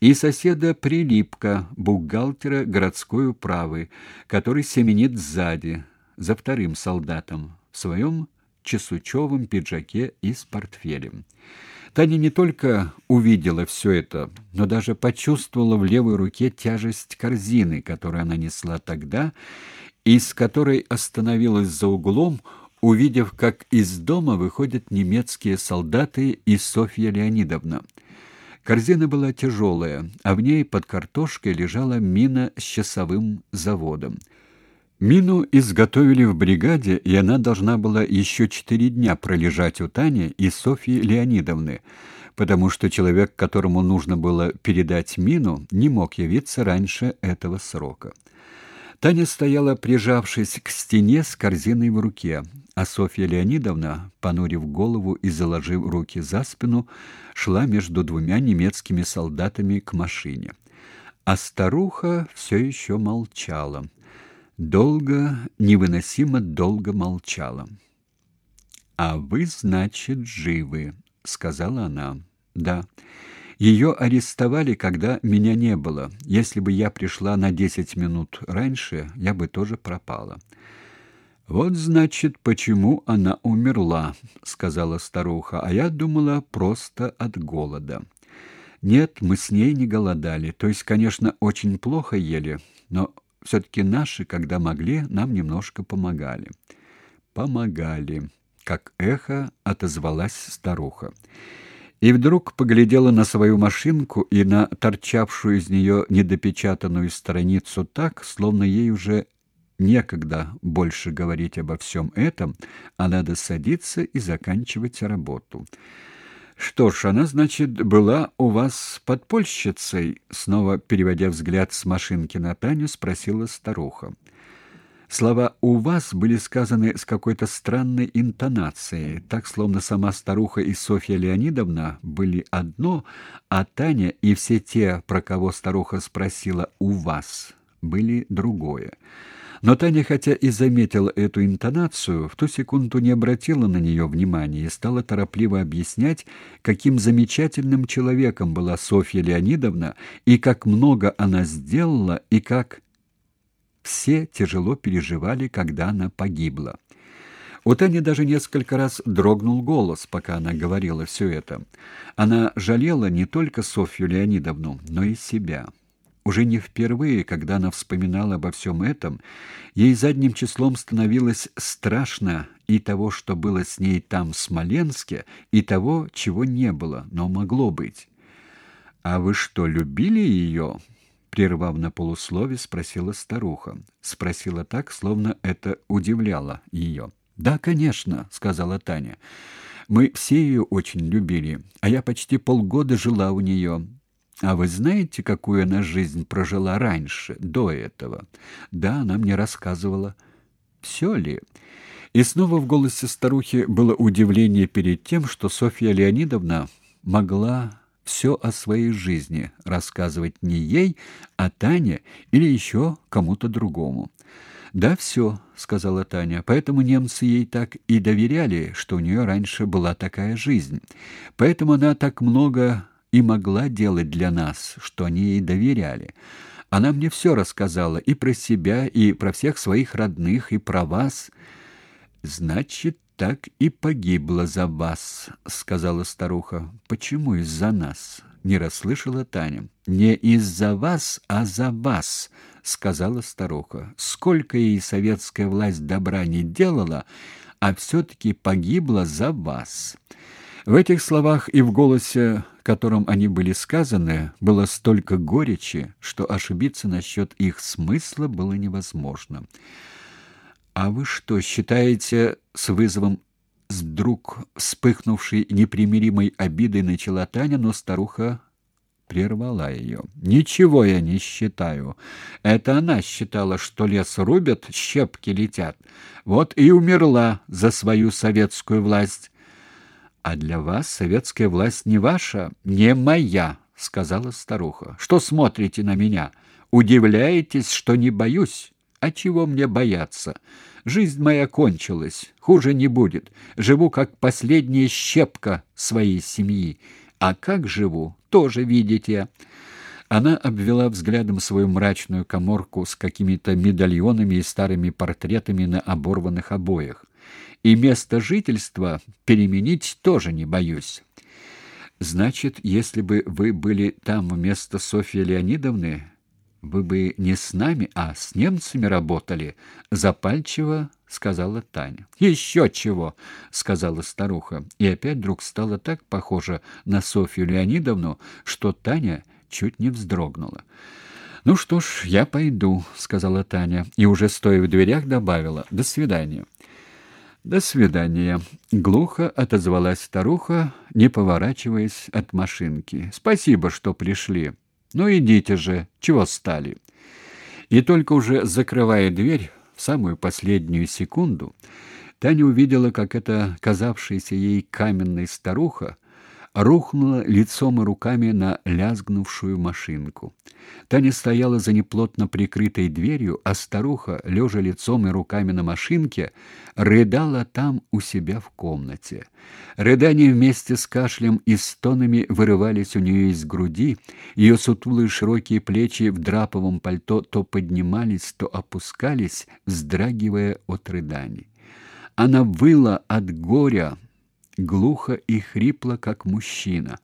и соседа Прилипка, бухгалтера городской управы, который семенит сзади, за вторым солдатом, в своем чесучевом пиджаке и с портфелем. Таня не только увидела все это, но даже почувствовала в левой руке тяжесть корзины, которую она несла тогда, и с которой остановилась за углом, увидев, как из дома выходят немецкие солдаты и Софья Леонидовна. Корзина была тяжелая, а в ней под картошкой лежала мина с часовым заводом. Мину изготовили в бригаде, и она должна была еще четыре дня пролежать у Тани и Софьи Леонидовны, потому что человек, которому нужно было передать мину, не мог явиться раньше этого срока. Таня стояла, прижавшись к стене с корзиной в руке, а Софья Леонидовна, понурив голову и заложив руки за спину, шла между двумя немецкими солдатами к машине. А старуха все еще молчала. Долго, невыносимо долго молчала. «А вы, значит, живы», — сказала она. «Да». Ее арестовали, когда меня не было. Если бы я пришла на десять минут раньше, я бы тоже пропала. Вот значит, почему она умерла, сказала старуха. А я думала просто от голода. Нет, мы с ней не голодали. То есть, конечно, очень плохо ели, но все таки наши, когда могли, нам немножко помогали. Помогали, как эхо отозвалась старуха и вдруг поглядела на свою машинку и на торчавшую из нее недопечатанную страницу так, словно ей уже некогда больше говорить обо всем этом, а надо садиться и заканчивать работу. Что ж, она, значит, была у вас подпольщицей, снова переводя взгляд с машинки на Таню, спросила старуха. Слова «у вас» были сказаны с какой-то странной интонацией, так, словно сама старуха и Софья Леонидовна были одно, а Таня и все те, про кого старуха спросила «у вас», были другое. Но Таня, хотя и заметила эту интонацию, в ту секунду не обратила на нее внимания и стала торопливо объяснять, каким замечательным человеком была Софья Леонидовна и как много она сделала и как все тяжело переживали, когда она погибла. У Тани даже несколько раз дрогнул голос, пока она говорила все это. Она жалела не только Софью Леонидовну, но и себя. Уже не впервые, когда она вспоминала обо всем этом, ей задним числом становилось страшно и того, что было с ней там, в Смоленске, и того, чего не было, но могло быть. «А вы что, любили ее?» Прервав на полуслове, спросила старуха. Спросила так, словно это удивляло ее. "Да, конечно", сказала Таня. "Мы все ее очень любили, а я почти полгода жила у нее. А вы знаете, какую она жизнь прожила раньше, до этого?" "Да, она мне рассказывала." «Все ли?" И снова в голосе старухи было удивление перед тем, что Софья Леонидовна могла все о своей жизни рассказывать не ей, а Тане или еще кому-то другому. «Да, все», — сказала Таня, — «поэтому немцы ей так и доверяли, что у нее раньше была такая жизнь. Поэтому она так много и могла делать для нас, что они ей доверяли. Она мне все рассказала и про себя, и про всех своих родных, и про вас. Значит, так и погибла за вас, сказала старуха. Почему из-за нас? Не расслышала Таня. Не из-за вас, а за вас, сказала старуха. Сколько ей советская власть добра не делала, а все таки погибла за вас. В этих словах и в голосе, которым они были сказаны, было столько горечи, что ошибиться насчет их смысла было невозможно. А вы что, считаете, с вызовом вдруг вспыхнувшей непримиримой обидой начала Таня, но старуха прервала ее. Ничего я не считаю. Это она считала, что лес рубят, щепки летят. Вот и умерла за свою советскую власть. А для вас советская власть не ваша, не моя, сказала старуха. Что смотрите на меня? Удивляетесь, что не боюсь? А чего мне бояться? Жизнь моя кончилась, хуже не будет. Живу как последняя щепка своей семьи. А как живу, тоже видите. Она обвела взглядом свою мрачную каморку с какими-то медальонами и старыми портретами на оборванных обоях. И место жительства переменить тоже не боюсь. Значит, если бы вы были там вместо Софьи Леонидовны, вы бы не с нами, а с немцами работали, запальчиво сказала Таня. «Еще чего, сказала старуха, и опять вдруг стало так похоже на Софью Леонидовну, что Таня чуть не вздрогнула. Ну что ж, я пойду, сказала Таня и уже стоя в дверях добавила: "До свидания". До свидания, глухо отозвалась старуха, не поворачиваясь от машинки. Спасибо, что пришли. Ну идите же, чего стали? И только уже закрывая дверь в самую последнюю секунду, Таня увидела, как эта казавшаяся ей каменной старуха рухнула лицом и руками на лязгнувшую машинку. Таня стояла за неплотно прикрытой дверью, а старуха, лежа лицом и руками на машинке, рыдала там у себя в комнате. Рыдания вместе с кашлем и стонами вырывались у нее из груди, ее сутулые широкие плечи в драповом пальто то поднимались, то опускались, вздрагивая от рыданий. Она выла от горя, глухо и хрипло, как мужчина.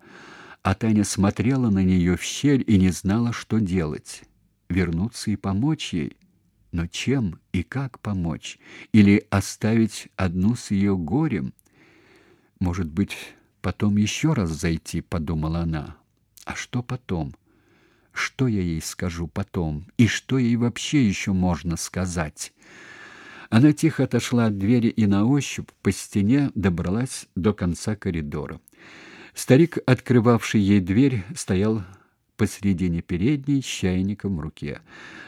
А Таня смотрела на нее в щель и не знала, что делать. Вернуться и помочь ей. Но чем и как помочь? Или оставить одну с ее горем? Может быть, потом еще раз зайти, подумала она. А что потом? Что я ей скажу потом? И что ей вообще еще можно сказать? Она тихо отошла от двери и на ощупь по стене добралась до конца коридора. Старик, открывавший ей дверь, стоял посредине передней с чайником в руке.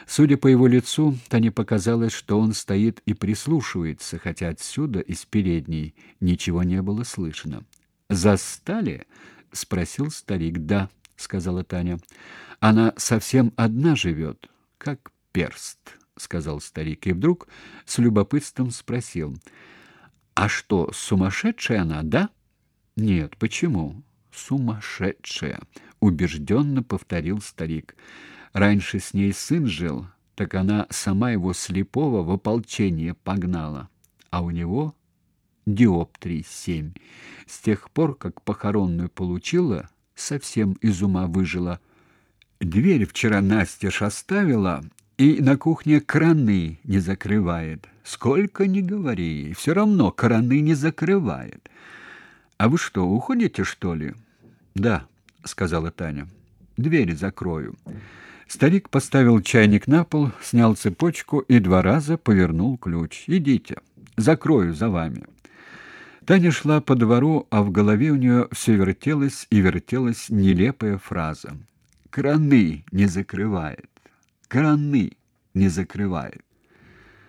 Судя по его лицу, Тане показалось, что он стоит и прислушивается, хотя отсюда, из передней, ничего не было слышно. «Застали?» — спросил старик. «Да», — сказала Таня. «Она совсем одна живет, как перст» сказал старик и вдруг с любопытством спросил: "А что, сумасшедшая она, да?" "Нет, почему? Сумасшедшая", убежденно повторил старик. "Раньше с ней сын жил, так она сама его слепого в ополчение погнала, а у него диоптрий семь. С тех пор, как похоронную получила, совсем из ума выжила. Дверь вчера Настя оставила, и на кухне краны не закрывает. Сколько ни говори, все равно краны не закрывает. А вы что, уходите, что ли? Да, сказала Таня. Дверь закрою. Старик поставил чайник на пол, снял цепочку и два раза повернул ключ. Идите, закрою за вами. Таня шла по двору, а в голове у нее все вертелось и вертелась нелепая фраза: "Краны не закрывает" краны не закрывает.